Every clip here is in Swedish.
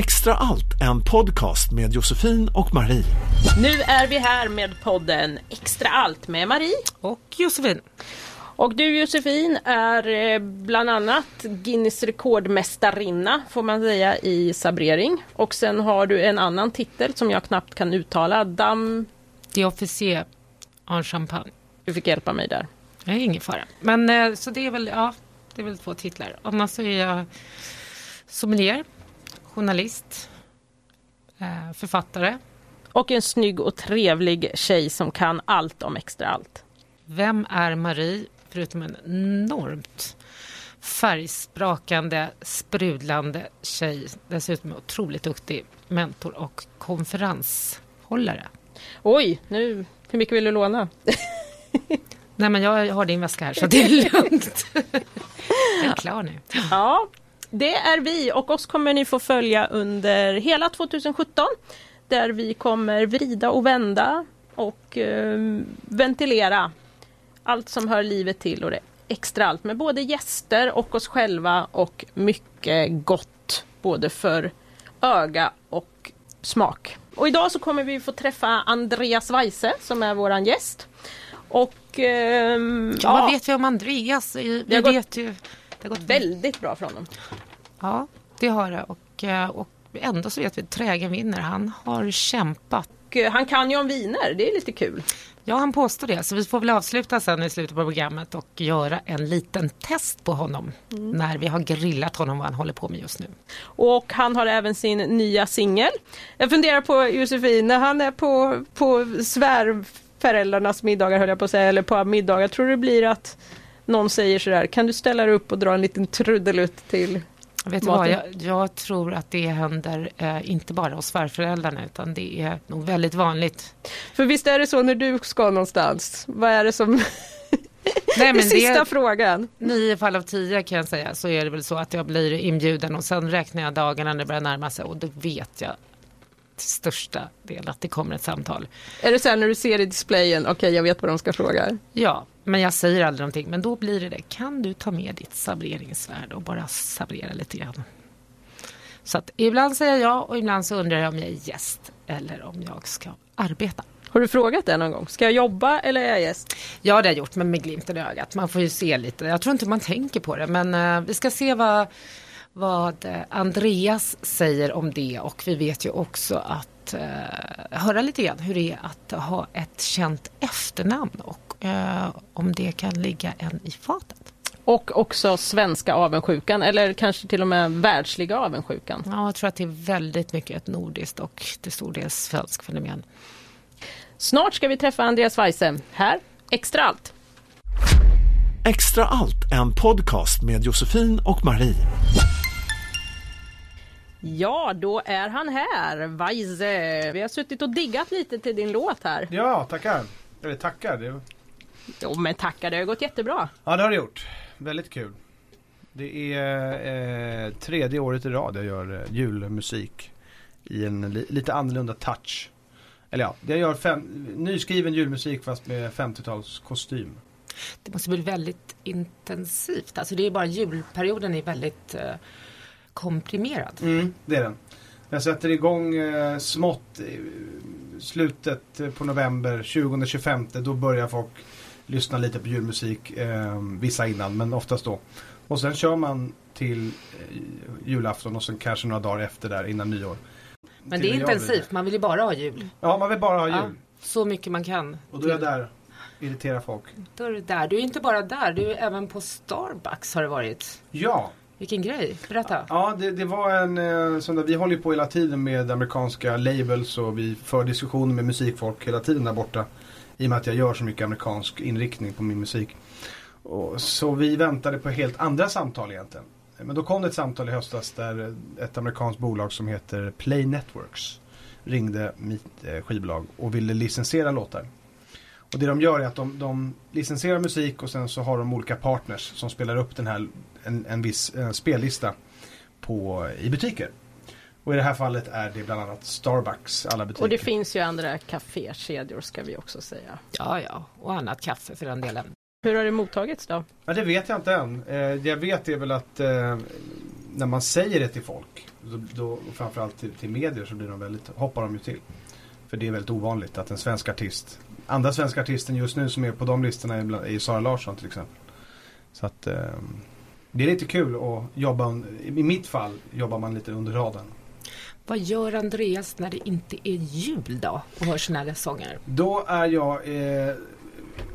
Extra allt, en podcast med Josefin och Marie. Nu är vi här med podden Extra allt med Marie. Och Josefin. Och du Josefin är eh, bland annat Guinness rekordmästarinna får man säga i sabrering. Och sen har du en annan titel som jag knappt kan uttala. Dam... Det officier en champagne. Du fick hjälpa mig där. Det är ingen fara. Men eh, så det är väl, ja, det är väl två titlar. Annars så är jag sommelier, journalist, eh, författare. Och en snygg och trevlig tjej som kan allt om extra allt. Vem är Marie? Förutom en enormt färgsprakande, sprudlande tjej. Dessutom otroligt duktig mentor och konferenshållare. Oj, nu, hur mycket vill du låna? Nej men jag har din väska här så det är lugnt. jag är klar nu. Ja, det är vi och oss kommer ni få följa under hela 2017 där vi kommer vrida och vända och eh, ventilera allt som hör livet till och det extra allt med både gäster och oss själva och mycket gott både för öga och smak. Och idag så kommer vi få träffa Andreas Weise som är våran gäst. Och ehm, ja, vad vet vi om Andreas? Vi det har gått, ju, det har gått väldigt bra för honom. Ja, det har det. Och, eh, och ändå så vet vi att trägen vinner. Han har kämpat. Eh, han kan ju om viner, det är lite kul. Ja, han påstår det. Så vi får väl avsluta sen i slutet på programmet och göra en liten test på honom mm. när vi har grillat honom vad han håller på med just nu. Och han har även sin nya singel. Jag funderar på Josefin, när han är på, på svärföräldrarnas middagar höll jag på att säga, eller på middagar, tror du det blir att någon säger sådär, kan du ställa dig upp och dra en liten trudelutt till Vet du vad, jag, jag, tror att det händer eh, inte bara hos svärföräldrarna utan det är nog väldigt vanligt. För visst är det så när du ska någonstans, vad är det som Nej, men sista det, frågan. Nio fall av tio kan jag säga så är det väl så att jag blir inbjuden och sen räknar jag dagarna när det börjar närma sig och då vet jag till största del att det kommer ett samtal. Är det så här när du ser i displayen, okej okay, jag vet vad de ska fråga? Ja, men jag säger aldrig någonting. Men då blir det det, kan du ta med ditt sabreringsvärd och bara sabrera lite grann? Så att ibland säger jag ja och ibland så undrar jag om jag är gäst eller om jag ska arbeta. Har du frågat det någon gång? Ska jag jobba eller är jag gäst? Ja, det har jag gjort, men med glimten i ögat. Man får ju se lite. Jag tror inte man tänker på det, men uh, vi ska se vad vad eh, Andreas säger om det och vi vet ju också att eh, höra lite grann hur det är att ha ett känt efternamn och eh, om det kan ligga en i fatet. Och också svenska avundsjukan eller kanske till och med världsliga avundsjukan. Ja, jag tror att det är väldigt mycket ett nordiskt och till stor del svensk fenomen. Snart ska vi träffa Andreas Weise. Här, Extra allt. Extra allt, en podcast med Josefin och Marie. Ja, då är han här, Weise. Vi har suttit och diggat lite till din låt här. Ja, tackar. Eller tackar. Det... Jo, men tackar, det har gått jättebra. Ja, det har det gjort. Väldigt kul. Det är eh, tredje året i rad jag gör eh, julmusik i en li lite annorlunda touch. Eller ja, jag gör fem, nyskriven julmusik fast med 50-tals kostym. Det måste bli väldigt intensivt. Alltså det är bara julperioden är väldigt eh, komprimerad. Mm, det är den. Jag sätter igång eh, smått slutet på november, 20-25. Då börjar folk lyssna lite på julmusik. Eh, vissa innan, men oftast då. Och sen kör man till eh, julafton och sen kanske några dagar efter där innan nyår. Men det är intensivt, man vill ju bara ha jul. Ja, man vill bara ha jul. Ja, så mycket man kan. Och då är jag där. Irriterar folk. Då är du där. Du är inte bara där, du är även på Starbucks har det varit. Ja, vilken grej, berätta. Ja, det, det var en eh, sån där, vi håller ju på hela tiden med amerikanska labels och vi för diskussioner med musikfolk hela tiden där borta. I och med att jag gör så mycket amerikansk inriktning på min musik. Och, så vi väntade på helt andra samtal egentligen. Men då kom det ett samtal i höstas där ett amerikanskt bolag som heter Play Networks ringde mitt eh, skivbolag och ville licensiera låtar. Och det de gör är att de, de licensierar musik och sen så har de olika partners som spelar upp den här en, en viss en spellista på, i butiker. Och i det här fallet är det bland annat Starbucks alla butiker. Och det finns ju andra kafékedjor ska vi också säga. Ja, ja, och annat kaffe för den delen. Hur har det mottagits då? Ja, det vet jag inte än. Eh, jag vet är väl att eh, när man säger det till folk, då, då, och framförallt till, till medier så blir de väldigt, hoppar de ju till. För det är väldigt ovanligt att en svensk artist, andra svenska artisten just nu som är på de listorna är, bland- är Sara Larsson till exempel. Så att eh, det är lite kul att jobba, i mitt fall jobbar man lite under radarn. Vad gör Andreas när det inte är jul då och hör sina här sånger? Då är jag eh,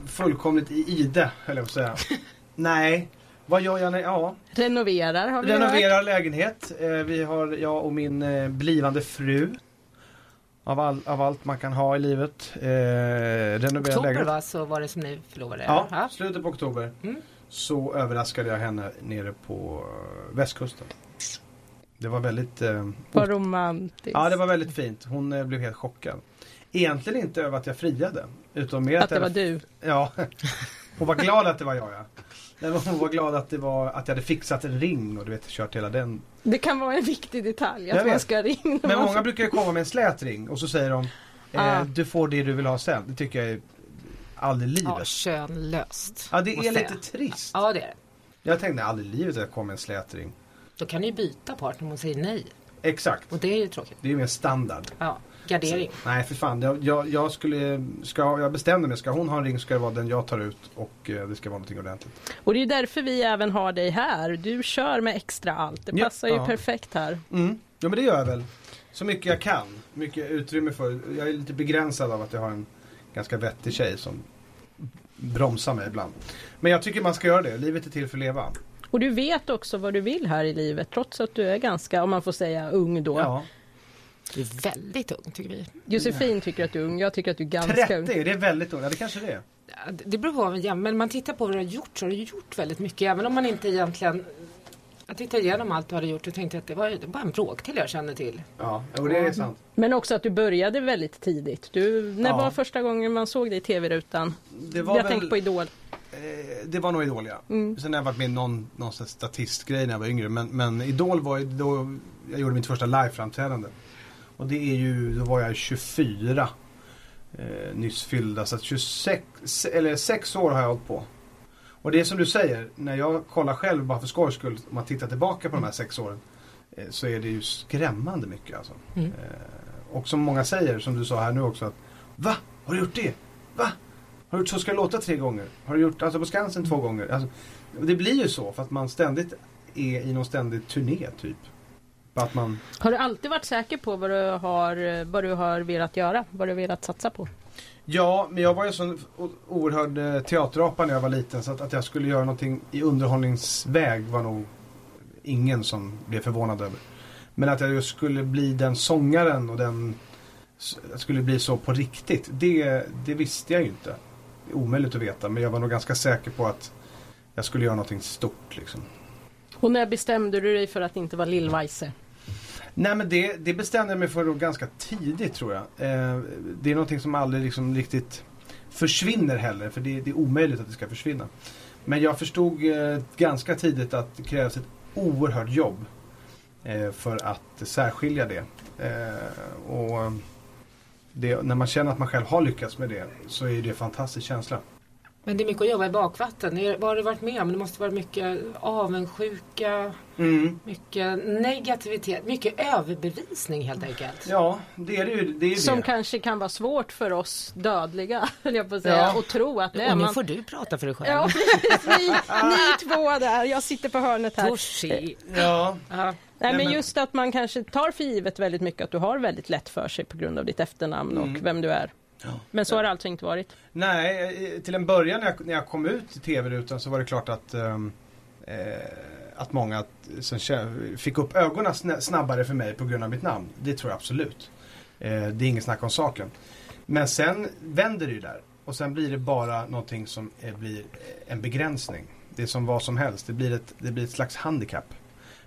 fullkomligt i ide, höll jag på att säga. Nej, vad gör jag när, ja, Renoverar har vi hört. renoverar lägenhet. Eh, vi har, jag och min eh, blivande fru. Av, all, av allt man kan ha i livet. Eh, renovera Oktober lägenhet. va, så var det som ni förlovade er? Ja, slutet på oktober. Mm. Så överraskade jag henne nere på eh, västkusten. Det var väldigt eh, Vad romantiskt. Ja, det var väldigt fint. Hon eh, blev helt chockad. Egentligen inte över att jag friade. Utan mer Att det var du. Ja. Hon var glad att det var jag ja. Nej, men hon var glad att det var att jag hade fixat en ring och du vet kört hela den. Det kan vara en viktig detalj Jag att man ska ringa. Men många brukar ju komma med en slät ring och så säger de Ah. eh, Du får det du vill ha sen. Det tycker jag är aldrig i livet. Ja, könlöst. Ja, det är jag lite säga. trist. Ja, det är det. Jag tänkte aldrig i livet att jag kommer med en slät ring. Då kan ni ju byta partner om hon säger nej. Exakt. Och det är ju tråkigt. Det är ju mer standard. Ja, gardering. Nej för fan, jag, jag, jag skulle, ska, jag bestämde mig, ska hon ha en ring ska det vara den jag tar ut och eh, det ska vara någonting ordentligt. Och det är därför vi även har dig här. Du kör med extra allt. Det Ja, passar ju ja. perfekt här. Mm. Ja men det gör jag väl. Så mycket jag kan. Mycket utrymme för. Jag är lite begränsad av att jag har en ganska vettig tjej som bromsar mig ibland. Men jag tycker man ska göra det. Livet är till för att leva. Och du vet också vad du vill här i livet trots att du är ganska, om man får säga ung då. Ja. Du är väldigt ung tycker vi. Josefin tycker att du är ung, jag tycker att du är ganska 30, ung. det är väldigt ungt. Ja det kanske det är. Ja, det- Det beror på gör, men man tittar på vad du har gjort så har du gjort väldigt mycket. Även om man inte egentligen... Jag tittade igenom allt du hade gjort och tänkte att det var, det var bara en bråkdel jag kände till. Ja, och det är sant. Men också att du började väldigt tidigt. Du, när Ja. var första gången man såg dig i tv-rutan? Det Jag väl, på Idol. eh, det var nog Idol ja. Mm. Sen har jag varit med i någon, någon statistgrej när jag var yngre. Men, men Idol var ju då jag gjorde mitt första liveframträdande. Och det är ju, då var jag 24. Eh, nyss fyllda. Så att 26, eller 6 år har jag hållit på. Och det är som du säger, när jag kollar själv bara för skojs skull. Om man tittar tillbaka på de här sex åren. Eh, så är det ju skrämmande mycket alltså. Mm. Eh, och som många säger, som du sa här nu också. att Va? Har du gjort det? Va? Har du gjort Så ska det låta tre gånger? Har du gjort alltså på Skansen två gånger? Alltså, det blir ju så för att man ständigt är i någon ständig turné typ. Att man, Har du alltid varit säker på vad du har, vad du har velat göra? Vad du har velat satsa på? ja, men jag var ju en sån oerhörd eh, teaterapa när jag var liten. Så att, att jag skulle göra någonting i underhållningsväg var nog ingen som blev förvånad över. Men att jag just skulle bli den sångaren och den skulle bli så på riktigt. Det, det visste jag ju inte. Det är omöjligt att veta. Men jag var nog ganska säker på att jag skulle göra någonting stort liksom. Och när bestämde du dig för att inte vara Lill-Weise? Nej men det, det bestämde jag mig för då ganska tidigt tror jag. Eh, det är någonting som aldrig liksom riktigt försvinner heller. För det, det är omöjligt att det ska försvinna. Men jag förstod eh, ganska tidigt att det krävs ett oerhört jobb. Eh, för att särskilja det. Eh, och det, när man känner att man själv har lyckats med det så är det en fantastisk känsla. Men det är mycket att jobba i bakvatten. Vad har du varit med om? Det måste vara mycket avundsjuka, Mm. mycket negativitet, mycket överbevisning helt enkelt. Ja, det är det ju. Det är ju Som det. kanske kan vara svårt för oss dödliga, höll jag på att säga, Ja. att tro att det är och nu man. får du prata för dig själv. Ja, precis. Ni, ni två där. Jag sitter på hörnet här. Torsi. Ja, Ja. Nej, men men- just att man kanske tar för givet väldigt mycket att du har väldigt lätt för sig på grund av ditt efternamn Mm. och vem du är. Men så har det alltså inte varit. Nej, eh, till en början när jag, när jag kom ut i tv-rutan så var det klart att ehm, eh, att många som fick upp ögonen sna- snabbare för mig på grund av mitt namn. Det tror jag absolut. Eh, det är ingen snack om saken. Men sen vänder det ju där. Och sen blir det bara någonting som eh, blir eh, en begränsning. Det är som vad som helst. Det blir ett, det blir ett slags handikapp.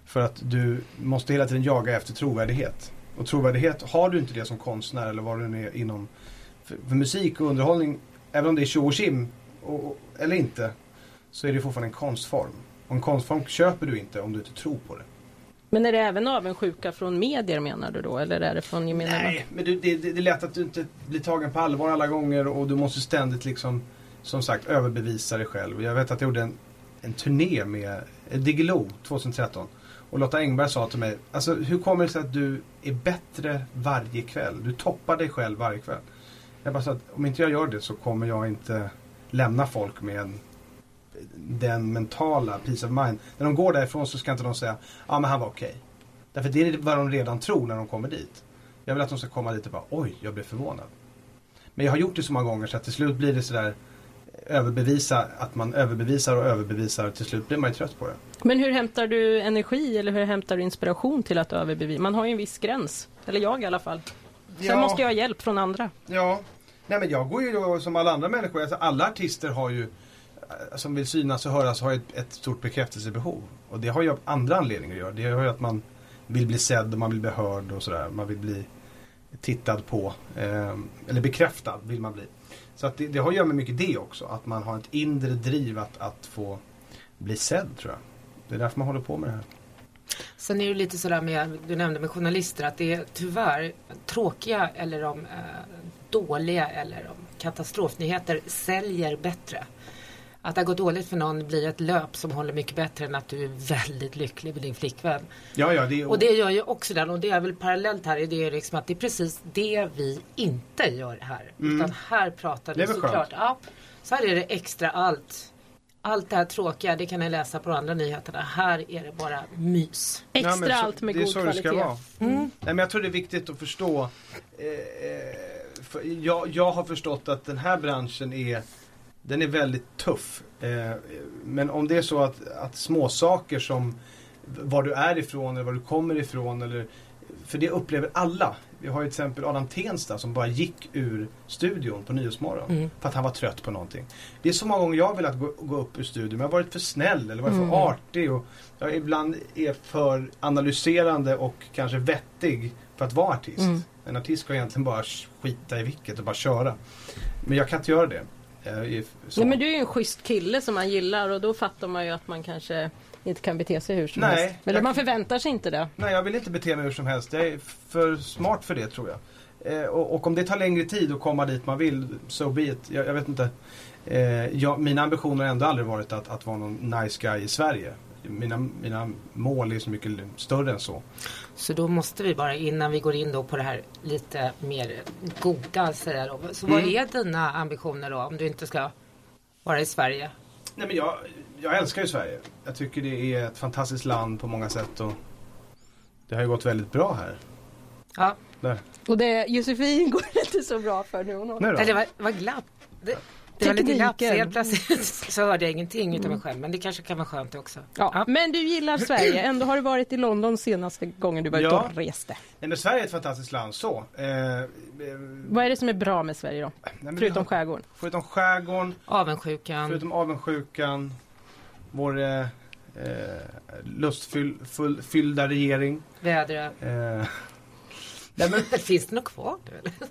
För att du måste hela tiden jaga efter trovärdighet. Och trovärdighet, har du inte det som konstnär eller vad du nu är inom för, för musik och underhållning, även om det är tjo och tjim eller inte, så är det fortfarande en konstform. Och en konstform köper du inte om du inte tror på det. Men är det även avundsjuka från medier menar du då? Eller är det från gemene? Nej, men det, det, det är lätt att du inte blir tagen på allvar alla gånger och du måste ständigt liksom, som sagt, överbevisa dig själv. Jag vet att jag gjorde en, en turné med eh, Diggiloo 2013. Och Lotta Engberg sa till mig, alltså hur kommer det sig att du är bättre varje kväll? Du toppar dig själv varje kväll. Jag bara sa att om inte jag gör det så kommer jag inte lämna folk med en, den mentala peace of mind. När de går därifrån så ska inte de säga, ja ah, men han var okej. Därför det är vad de redan tror när de kommer dit. Jag vill att de ska komma dit och bara, oj, jag blev förvånad. Men jag har gjort det så många gånger så att till slut blir det sådär eh, överbevisa, att man överbevisar och överbevisar. Till slut blir man ju trött på det. Men hur hämtar du energi eller hur hämtar du inspiration till att överbevisa? Man har ju en viss gräns, eller jag i alla fall. Sen Ja. måste jag ha hjälp från andra. Ja, nej men jag går ju som alla andra människor. Alltså alla artister har ju eh, som vill synas och höras har ett, ett stort bekräftelsebehov. Och det har ju andra anledningar att göra. Det har ju att man vill bli sedd och man vill bli hörd och sådär. Man vill bli tittad på. Eh, eller bekräftad vill man bli. Så att det, det har att göra med mycket det också. Att man har ett inre driv att, att få bli sedd tror jag. Det är därför man håller på med det här. Sen är det lite sådär med, du nämnde med journalister, att det är tyvärr tråkiga eller om eh, dåliga eller om katastrofnyheter säljer bättre. Att det har gått dåligt för någon blir ett löp som håller mycket bättre än att du är väldigt lycklig med din flickvän. Ja, ja, det Och det gör ju också den och det är väl parallellt här, det är liksom att det är precis det vi inte gör här. Utan här pratar Mm. Det vi såklart, ja, så här är det extra allt. Allt det här tråkiga, det kan ni läsa på de andra nyheterna. Här är det bara mys. Extra Ja, så- allt med det är god så det ska kvalitet. vara. Nej, men jag tror det är viktigt att förstå. Eh, eh, för jag, jag har förstått att den här branschen är den är väldigt tuff. Eh, men om det är så att, att små saker som var du är ifrån eller var du kommer ifrån. Eller, för det upplever alla. Vi har ju till exempel Adam Tensta som bara gick ur studion på Nyhetsmorgon. Mm. För att han var trött på någonting. Det är så många gånger jag har velat gå, gå upp ur studion. Men jag har varit för snäll eller varit för artig. Och jag ibland är för analyserande och kanske vettig för att vara artist. En artist ska egentligen bara skita i vilket och bara köra. Men jag kan inte göra det. Nej, men du är ju en schysst kille som man gillar och då fattar man ju att man kanske inte kan bete sig hur som Nej, helst. Men jag- man förväntar sig inte det. Nej, jag vill inte bete mig hur som helst. Jag är för smart för det tror jag. Eh, och, och om det tar längre tid att komma dit man vill, so be it. Jag, jag vet inte. Eh, jag, mina ambitioner har ändå aldrig varit att, att vara någon nice guy i Sverige. Mina, mina mål är så mycket större än så. Så då måste vi bara innan vi går in då på det här lite mer goda säga då. Så vad Mm. är dina ambitioner då om du inte ska vara i Sverige? Nej, men jag, jag älskar ju Sverige. Jag tycker det är ett fantastiskt land på många sätt. Och det har ju gått väldigt bra här. Ja, Där. Och det Josefin går det inte så bra för nu. Hon har... Nu då? eller vad, vad glapp. Det, det var lite glapp. Helt plötsligt så hörde jag ingenting utav mig själv. Men det kanske kan vara skönt också. Ja. Men du gillar Sverige. Ändå har du varit i London senaste gången du var ute Ja. och reste. Nej, men Sverige är ett fantastiskt land så. Eh, eh, Vad är det som är bra med Sverige då? nej, Förutom har- skärgården. Förutom skärgården, Avundsjukan. förutom avundsjukan, vår eh, eh, lustfyllda regering. Vädret. Eh, nej, men Finns det något kvar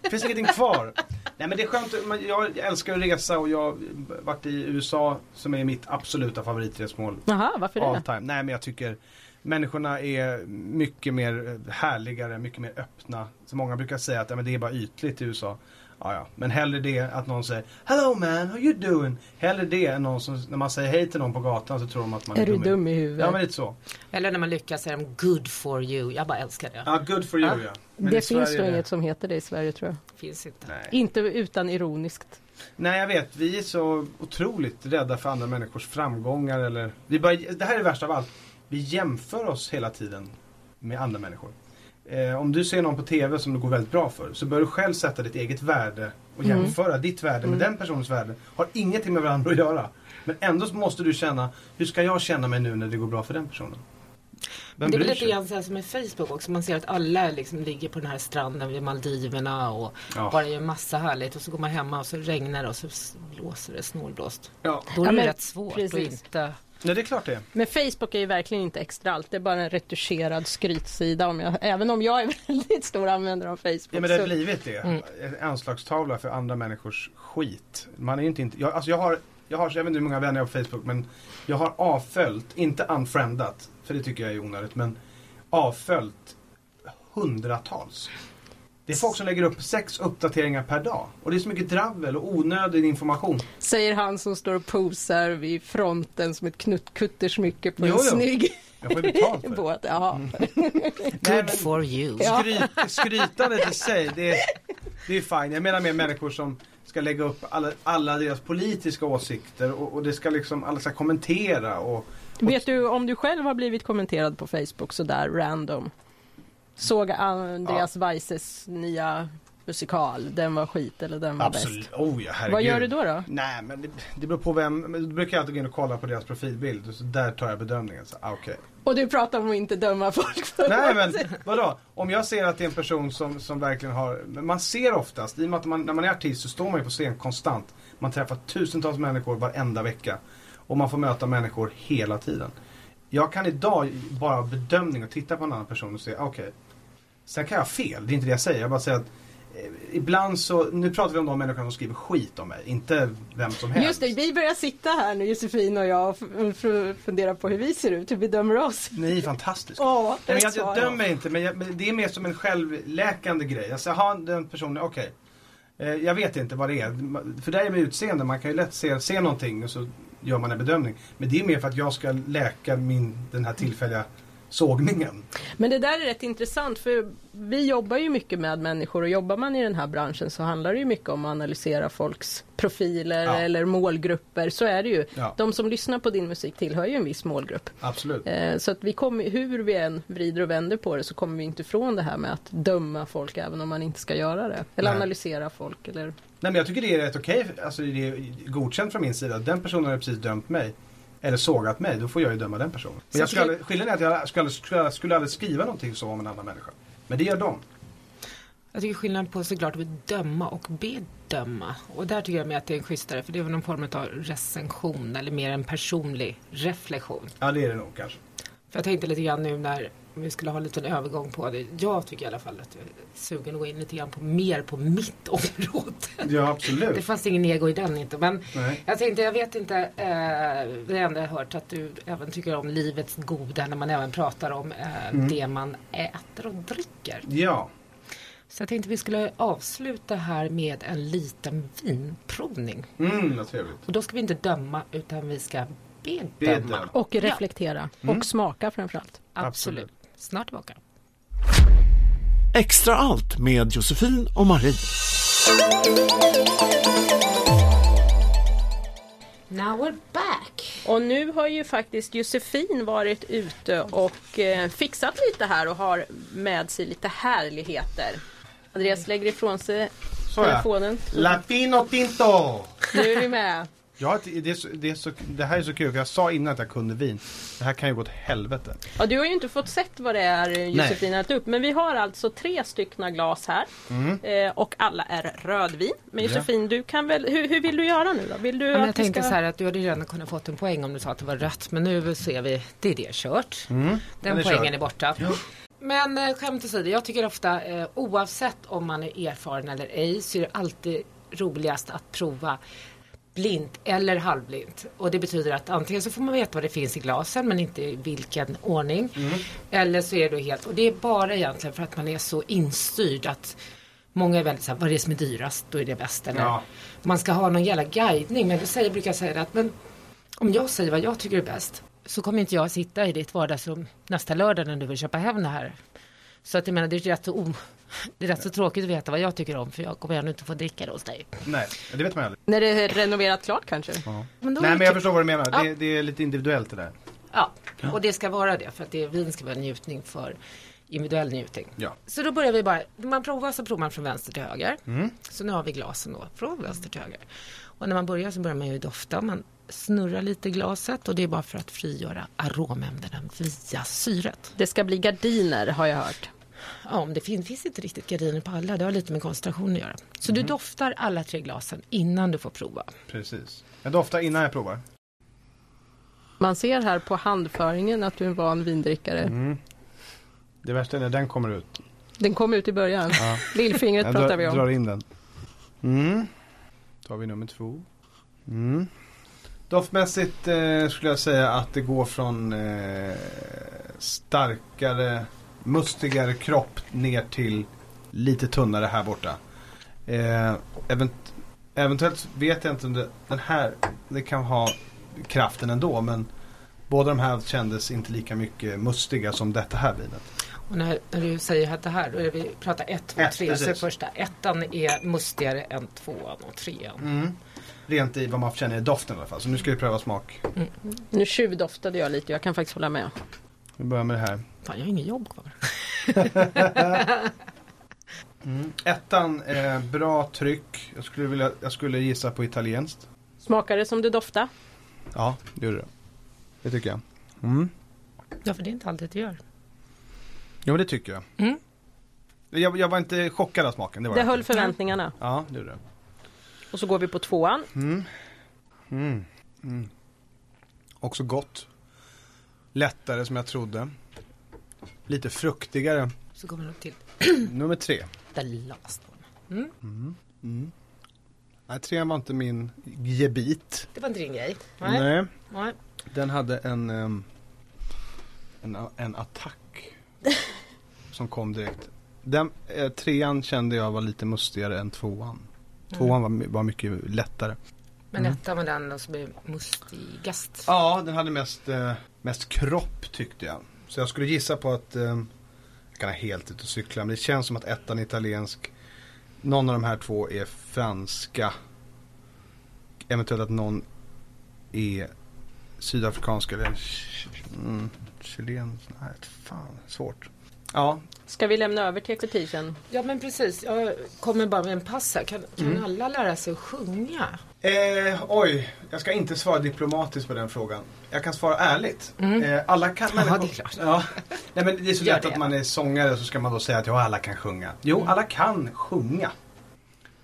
det finns ingenting kvar. Nej men det är skönt, jag älskar att resa och jag har varit i USA som är mitt absoluta favoritresmål. Jaha, varför det? time. Nej men jag tycker människorna är mycket mer härligare, mycket mer öppna. Så många brukar säga att ja, men det är bara ytligt i USA. Ja, ja. Men hellre det att någon säger Hello man, how you doing? Hellre det än någon som, när man säger hej till någon på gatan så tror de att man är, Är du dum i huvudet? Ja men lite så. Eller när man lyckas säga de good for you. Jag bara älskar det. Ja, good for you Ja. ja. Men i det finns nog är inget som heter det i Sverige tror jag. Finns inte. Nej. Inte utan ironiskt. Nej jag vet, vi är så otroligt rädda för andra människors framgångar eller vi bara, Det här är det värsta av allt. Vi jämför oss hela tiden med andra människor. Eh, om du ser någon på TV som det går väldigt bra för så bör du själv sätta ditt eget värde och Mm. jämföra ditt värde med den personens värde. Har ingenting med varandra att göra. Men ändå så måste du känna, hur ska jag känna mig nu när det går bra för den personen? Vem det är väl lite grann så här som med Facebook också. Man ser att alla liksom ligger på den här stranden vid Maldiverna och Ja. bara gör massa härligt. Och så går man hemma och så regnar det och så blåser det snålblåst. Ja, Då är Ja, det men rätt svårt att precis. inte... Nej, det är klart det. Men Facebook är ju verkligen inte extra allt. Det är bara en retuscherad skrytsida. Om jag, även om jag är väldigt stor användare av Facebook. Ja men det har blivit det. Mm. En anslagstavla för andra människors skit. Man är inte, inte jag, alltså jag har, jag har, jag vet inte hur många vänner jag har på Facebook men jag har avföljt, inte unfriendat, för det tycker jag är onödigt, men avföljt hundratals. Det är folk som lägger upp sex uppdateringar per dag. Och det är så mycket dravel och onödig information. Säger han som står och posar vid fronten som ett knutt- kuttersmycke på Jo, en jo. snygg Jag får betalt för det. Båt, men Good for you. Skryt, skrytandet i sig, det är, det är fine. Jag menar med människor som ska lägga upp alla, alla deras politiska åsikter och, och det ska liksom, alla ska kommentera och Vet du om du själv har blivit kommenterad på Facebook sådär random? Såg Andreas Weisses nya musikal, den var skit eller den var absolut, bäst? oh ja herregud. Vad gör du då? då? Nej men det, det beror på vem, men då brukar jag alltid gå in och kolla på deras profilbild så där tar jag bedömningen. Så, ah, okej. Och du pratar om att inte döma folk för Nej men vadå? Om jag ser att det är en person som, som verkligen har, man ser oftast, i och med att man, när man är artist så står man ju på scen konstant. Man träffar tusentals människor varenda vecka. Och man får möta människor hela tiden. Jag kan idag bara bedömning och titta på en annan person och säga okej. Sen kan jag ha fel, det är inte det jag säger. Jag bara säger att eh, ibland så, nu pratar vi om de människor som skriver skit om mig, inte vem som helst. Just det, vi börjar sitta här nu Josefin och jag och fundera på hur vi ser ut, hur vi dömer oss. Ni är fantastiska. Nej, men jag, jag dömer inte men, jag, men det är mer som en självläkande grej. Jag säger, den personen, okej. Eh, jag vet inte vad det är. För det är med utseende, man kan ju lätt se, se någonting och så gör man en bedömning. Men det är mer för att jag ska läka min, den här tillfälliga sågningen. Men det där är rätt intressant för vi jobbar ju mycket med människor och jobbar man i den här branschen så handlar det ju mycket om att analysera folks profiler Ja. eller målgrupper. Så är det ju. Ja. De som lyssnar på din musik tillhör ju en viss målgrupp. Absolut. Eh, Så att vi kommer, hur vi än vrider och vänder på det så kommer vi inte ifrån det här med att döma folk även om man inte ska göra det. Eller Nej. analysera folk. Eller... Nej men jag tycker det är rätt okej, alltså det är godkänt från min sida. Den personen har precis dömt mig. Eller sågat mig, då får jag ju döma den personen. Men jag skulle, aldrig- skillnaden är att jag skulle, skulle, skulle aldrig skriva någonting så om en annan människa. Men det gör de. Jag tycker skillnad på såklart att döma och bedöma. Och där tycker jag med att det är en schysstare för det är väl någon form av recension eller mer en personlig reflektion. Ja det är det nog kanske. För jag tänkte lite grann nu när vi skulle ha en liten övergång på det. Jag tycker i alla fall att jag är sugen att gå in lite grann på mer på mitt område. Ja Det absolut. fanns ingen ego i den inte. Men Nej. jag tänkte, jag vet inte, eh, det enda jag hört att du även tycker om livets goda när man även pratar om eh, Mm. det man äter och dricker. Ja. Så jag tänkte vi skulle avsluta här med en liten vinprovning. Mm, vad trevligt. Och då ska vi inte döma utan vi ska bedöma. Bedöma. Och reflektera. Och smaka framförallt. Absolut. Absolut. Snart tillbaka. Extra allt med Josefin och Marie. Now we're back. Och nu har ju faktiskt Josefin varit ute och eh, fixat lite här och har med sig lite härligheter. Andreas lägger ifrån sig telefonen. Latino Tinto! Nu är vi med. Ja, det, är så, det, är så, det här är så kul för jag sa innan att jag kunde vin. Det här kan ju gå åt helvete. Ja, du har ju inte fått sett vad det är eh, Josefin har upp. Men vi har alltså tre stycken glas här. Eh, och alla är rödvin. Men Mm. Ja. Josefin, du kan väl, hur, hur vill du göra nu då? Vill du Ja, jag tänkte ska... så här att du hade redan kunnat fått en poäng om du sa att det var rött. Men nu ser vi, det är det kört. Mm. Den Den är poängen körd. är borta. Men eh, skämt åsido, jag tycker ofta eh, oavsett om man är erfaren eller ej så är det alltid roligast att prova blint eller halvblint. Och det betyder att antingen så får man veta vad det finns i glasen men inte i vilken ordning. Eller så är det helt, och det är bara egentligen för att man är så instyrd att Många är väldigt såhär, vad är det som är dyrast, då är det bäst. Eller Ja. man ska ha någon jävla guidning. Men då säger, brukar jag säga att men om jag säger vad jag tycker är bäst så kommer inte jag sitta i ditt vardagsrum nästa lördag när du vill köpa hem det här. Så att jag menar det är rätt så, o- det är rätt så tråkigt att veta vad jag tycker om för jag kommer ändå inte få dricka det hos dig. Nej, det vet man aldrig. När det är renoverat klart kanske? Men då Nej men jag förstår vad du menar. Ja. Det, det är lite individuellt det där. Ja, och det ska vara det för att det, vin ska vara en njutning för individuell njutning. Ja. Så då börjar vi bara, när man provar så provar man från vänster till höger. Mm. Så nu har vi glasen då, från vänster till höger. Och när man börjar så börjar man ju dofta, man snurrar lite glaset och det är bara för att frigöra aromämnena via syret. Det ska bli gardiner har jag hört. Ja, om det finns, finns inte riktigt gardiner på alla, det har lite med koncentration att göra. Så du doftar alla tre glasen innan du får prova. Precis. Jag doftar innan jag provar. Man ser här på handföringen att du är en van vindrickare. Mm. Det värsta är när den kommer ut. Den kom ut i början. Ja. Lillfingret Jag pratar drar, vi om. drar in den. Mm. tar vi nummer två. Mm. Doftmässigt eh, skulle jag säga att det går från eh, starkare, mustigare kropp ner till lite tunnare här borta. Eh, event, eventuellt vet jag inte om det, den här, det kan ha kraften ändå men båda de här kändes inte lika mycket mustiga som detta här vinet. Och när, när du säger att det här, då är det vi pratar ett, två, Ett, tre. Så precis. det första ettan är mustigare än tvåan och trean. Mm. Rent i vad man känner i doften i alla fall. Så nu ska vi pröva smak. Nu tjuvdoftade jag lite, jag kan faktiskt hålla med. Vi börjar med det här. Fan, jag har inget jobb kvar. Ettan, eh, bra tryck. Jag skulle, vilja, jag skulle gissa på italienskt. Smakar det som det doftar? Ja, det gjorde det. Det tycker jag. Mm. Ja, för det är inte alltid det gör. Jo, men det tycker jag. Mm. jag. Jag var inte chockad av smaken. Det var Det höll inte. förväntningarna. Ja, det gjorde det. Och så går vi på tvåan. Mm. Mm. Mm. Också gott. Lättare som jag trodde. Lite fruktigare. Så kommer det till Nummer tre. the last one. Mm. Nej, trean var inte min gebit. Det var inte din grej. Nej. Nej. Nej. Den hade en, en, en attack. som kom direkt. Den, eh, trean kände jag var lite mustigare än tvåan. Tvåan var, var mycket lättare. Men Mm. ettan var den som är mustigast. Ja, den hade mest, eh, mest kropp tyckte jag. Så jag skulle gissa på att, eh, jag kan ha helt ute och cykla, men det känns som att ettan är italiensk. Någon av de här två är franska. Eventuellt att någon är sydafrikansk eller mm, chilensk. Nej, fan, svårt. Ja, Ska vi lämna över till expertisen? Ja men precis, jag kommer bara med en pass här. Kan, kan Mm. alla lära sig att sjunga? Eh, oj, jag ska inte svara diplomatiskt på den frågan. Jag kan svara ärligt. Eh, alla kan... Mm. Ja, det är klart. Ja. Nej, men det är så lätt det. att man är sångare så ska man då säga att ja, alla kan sjunga. Jo, Mm. alla kan sjunga.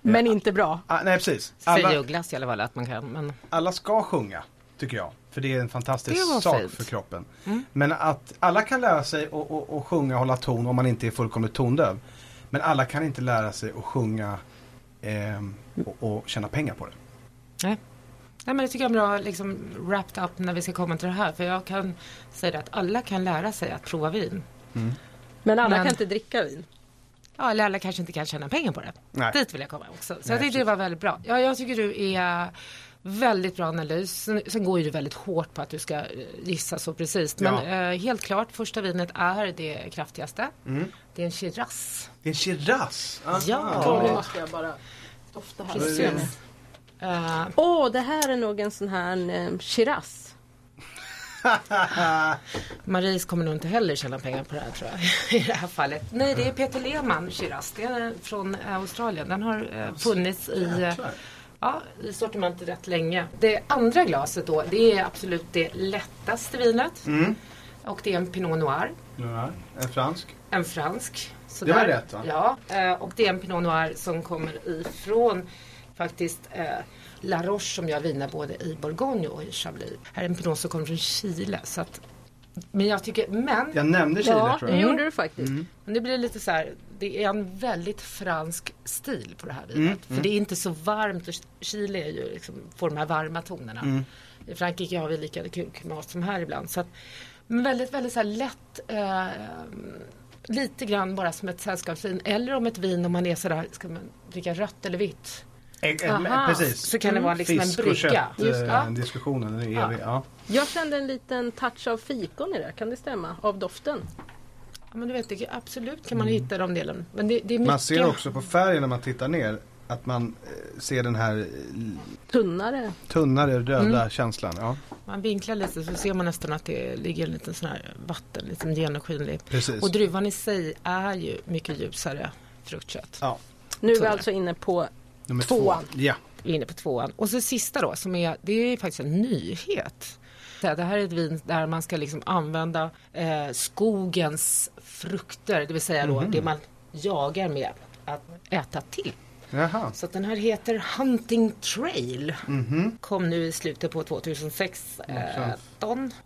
Men inte bra. Ah, nej, precis. Säger Alla, Ugglas i alla fall att man kan. Men alla ska sjunga, tycker jag. För det är en fantastisk sak fint. för kroppen. Mm. Men att alla kan lära sig att och, och sjunga och hålla ton om man inte är fullkomligt tondöv. Men alla kan inte lära sig att sjunga ehm, och, och tjäna pengar på det. Nej. Nej men det tycker jag är bra liksom wrapped up när vi ska komma till det här. För jag kan säga det att alla kan lära sig att prova vin. Men alla Men- kan inte dricka vin. Ja, eller alla kanske inte kan tjäna pengar på det. Nej. Dit vill jag komma också. Så Nej, jag tyckte det var väldigt bra. Ja, jag tycker du är väldigt bra analys. Sen, sen går ju du väldigt hårt på att du ska eh, gissa så precis. Men Ja. eh, helt klart, första vinet är det kraftigaste. Mm. Det är en Shiraz. Det är en Shiraz. Aha. Ja. Nu måste jag bara dofta här. Precis. Åh, Eh, oh, det här är nog en sån här eh, Shiraz. Maries kommer nog inte heller tjäna pengar på det här tror jag. I det här fallet. Nej, det är Peter Lehmann Shiraz. Det är från eh, Australien. Den har eh, funnits i, eh, ja, i sortimentet rätt länge. Det andra glaset då, det är absolut det lättaste vinet. Mm. Och det är en Pinot Noir. Ja, en fransk. En fransk. Det var rätt, va? Ja, eh, och det är en Pinot Noir som kommer ifrån faktiskt eh, La Roche som gör viner både i Bourgogne och i Chablis. Här är en Pinot som kommer från Chile. Så att, men jag tycker, men, Jag nämnde Chile Ja, tror det jag. gjorde du faktiskt. men det blir lite så här, det är en väldigt fransk stil på det här vinet. Mm, För det är inte så varmt och Chile är ju liksom, får de här varma tonerna. Mm. I Frankrike har vi lika klimat som här ibland. Så att, men väldigt, väldigt så här lätt. Eh, lite grann bara som ett sällskapsvin. Eller om ett vin om man är sådär, ska man dricka rött eller vitt? Eh, eh, Aha. Precis. Så kan det vara liksom Fisk en och brygga. kött, Just, eh, ja. diskussionen, är Ja. evig. Ja. Jag kände en liten touch av fikon i det, kan det stämma? Av doften? ja, men du vet, det, absolut kan man hitta de delen. Men det, det är mycket. Man ser också på färgen när man tittar ner att man eh, ser den här eh, Tunnare. tunnare röda Mm. känslan. Ja, Man vinklar lite så ser man nästan att det ligger en liten sån här vatten, liksom genomskinlig. precis. Och druvan i sig är ju mycket ljusare fruktkött. ja, Nu är vi alltså inne på nummer Tvåan. två. Ja. Vi är inne på tvåan. Och så sista då, som är, det är faktiskt en nyhet. Det här är ett vin där man ska liksom använda eh, skogens frukter, det vill säga då det man jagar med att äta till. Jaha. Så den här heter Hunting Trail. Mhm. Kom nu i slutet på 2016.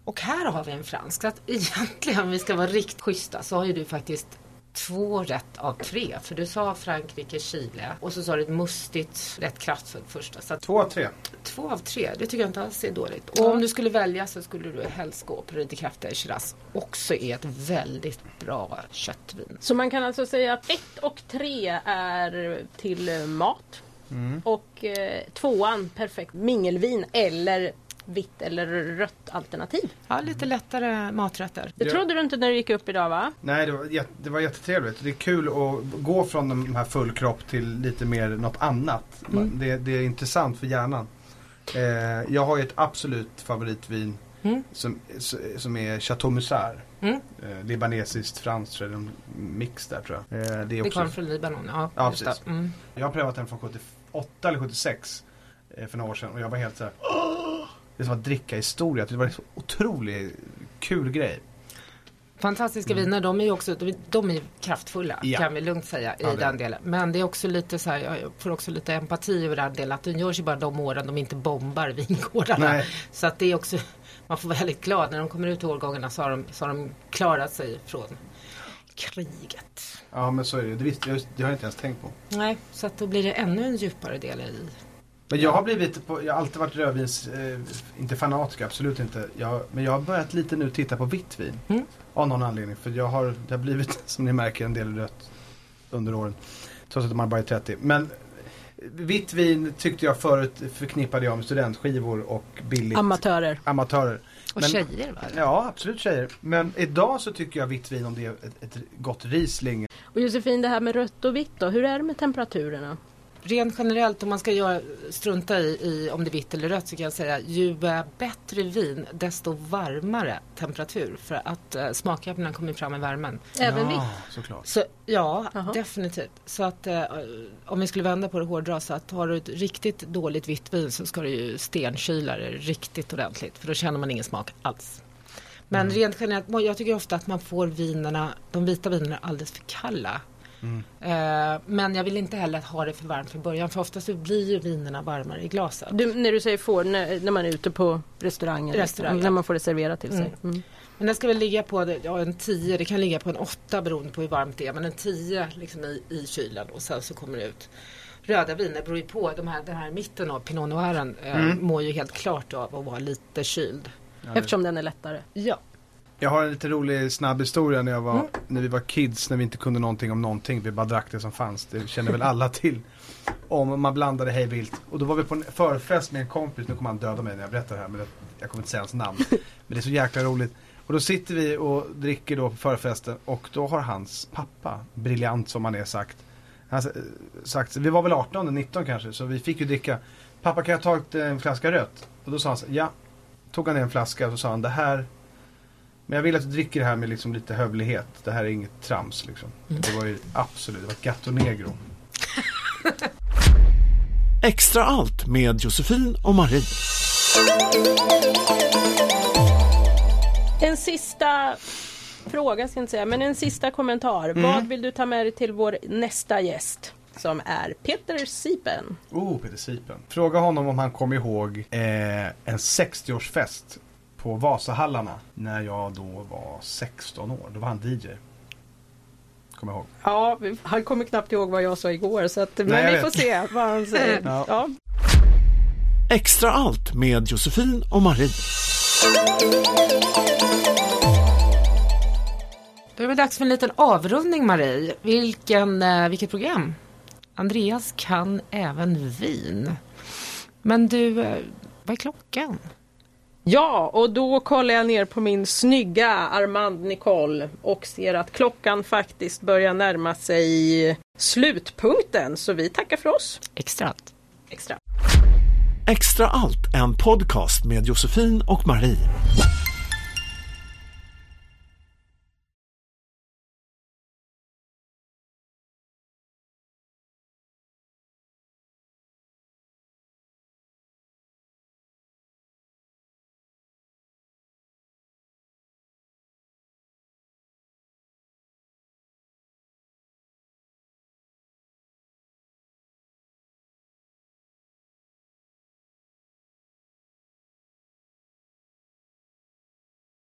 Och här har vi en fransk. Så att egentligen om vi ska vara riktigt schyssta så har ju du faktiskt två rätt av tre. För du sa Frankrike, Chile och så sa du ett mustigt, rätt kraftfullt första. Så att Två av tre. två av tre, det tycker jag inte alls är dåligt. Och om du skulle välja så skulle du helst gå på lite kraftigare Shiraz. Också är ett väldigt bra köttvin. Så man kan alltså säga att ett och tre är till mat. Mm. Och eh, tvåan perfekt mingelvin eller vitt eller rött alternativ. Ja, lite lättare maträtter. Det trodde du inte när du gick upp idag va? Nej, det var, jätte, det var jättetrevligt. Det är kul att gå från de här full kropp till lite mer något annat. Mm. Det, det är intressant för hjärnan. Eh, jag har ju ett absolut favoritvin Mm. som, som är Chateau Musard. Mm. Eh, libanesiskt, franskt, en mix där tror jag. Eh, det är Det också, kommer från Libanon. Ja, Ja, precis. Mm. Jag har prövat den från 78 eller 76 eh, för några år sedan och jag var helt så här. "Åh!" Det är som att dricka historia. Det var en så otroligt kul grej. Fantastiska viner, de är också de, de är kraftfulla Mm. Ja. kan vi lugnt säga i Ja, den delen. Men det är också lite så här, jag får också lite empati över den delen att den görs ju bara de åren de inte bombar vingårdarna. Nej. Så att det är också, man får vara väldigt glad när de kommer ut i årgångarna så har de, så har de klarat sig från kriget. Ja men så är det. Det, visste, jag, det har jag inte ens tänkt på. Nej, så att då blir det ännu en djupare del i Men jag har blivit, på, jag har alltid varit rödvins, eh, inte fanatiker, absolut inte. Jag, men jag har börjat lite nu titta på vitt vin. Mm. Av någon anledning. För jag har, det har blivit, som ni märker, en del rött under åren. Trots att man bara är 30. Men vitt vin tyckte jag förut förknippade jag med studentskivor och billigt. Amatörer. amatörer. Och Men- tjejer va? Ja, absolut tjejer. Men idag så tycker jag vitt vin om det är ett, ett gott Riesling. Och Josefin, det här med rött och vitt då, hur är det med temperaturerna? Rent generellt om man ska göra, strunta i, i om det är vitt eller rött så kan jag säga ju bättre vin desto varmare temperatur för att eh, smakämnena kommer fram i värmen. Även ja, vitt? såklart. Så ja, Jaha. definitivt. Så att eh, om vi skulle vända på det hårdra så att har du ett riktigt dåligt vitt vin så ska du ju stenkyla det riktigt ordentligt för då känner man ingen smak alls. Men Mm. rent generellt, jag tycker ofta att man får vinerna, de vita vinerna alldeles för kalla. Mm. Eh, men jag vill inte heller ha det för varmt från början för oftast blir ju vinerna varmare i glaset. Du, när du säger får, när, när man är ute på restauranger? Restaurang, ja. När man får det serverat till sig? Mm. Mm. Men det ska väl ligga på ja, en 10, det kan ligga på en 8 beroende på hur varmt det är. Men en 10 liksom i, i kylen och sen så kommer det ut. Röda viner beror ju på, de här, den här mitten av Pinot Noiren eh, Mm. mår ju helt klart av att vara lite kyld. Eftersom den är lättare. Ja. Jag har en lite rolig snabb historia när jag var, Mm. när vi var kids, när vi inte kunde någonting om någonting. Vi bara drack det som fanns. Det känner väl alla till. Om man blandade hej vilt. Och då var vi på en förfest med en kompis. Nu kommer han döda mig när jag berättar det här. Men jag kommer inte säga hans namn. Men det är så jäkla roligt. Och då sitter vi och dricker då på förfesten. Och då har hans pappa, briljant som han är sagt. Han sagt, vi var väl 18, 19 kanske. Så vi fick ju dricka. Pappa kan jag ta en flaska rött? Och då sa han så, ja. Tog han ner en flaska och så sa han det här men jag vill att du dricker det här med liksom lite hövlighet. Det här är inget trams liksom. Det var ju absolut, det var Gatto Negro. Extra allt med Josefin och Marie. En sista fråga ska jag inte säga, men en sista kommentar. Vad vill du ta med dig till vår nästa gäst? Som är Peter Sipen. Oh, Peter Sipen. Fråga honom om han kommer ihåg eh, en 60-årsfest på Vasahallarna. När jag då var 16 år. Då var han DJ. Kommer jag ihåg. Ja, han kommer knappt ihåg vad jag sa igår, så att, men Nej, vi vet. får se vad han säger. Ja. Ja. Extra allt med Josefin och Marie. Då är det dags för en liten avrundning Marie. Vilken, eh, vilket program? Andreas kan även vin. Men du, eh, vad är klockan? Ja, och då kollar jag ner på min snygga Armand Nicole och ser att klockan faktiskt börjar närma sig slutpunkten. Så vi tackar för oss. Extra allt. Extra. Extra allt, en podcast med Josefin och Marie.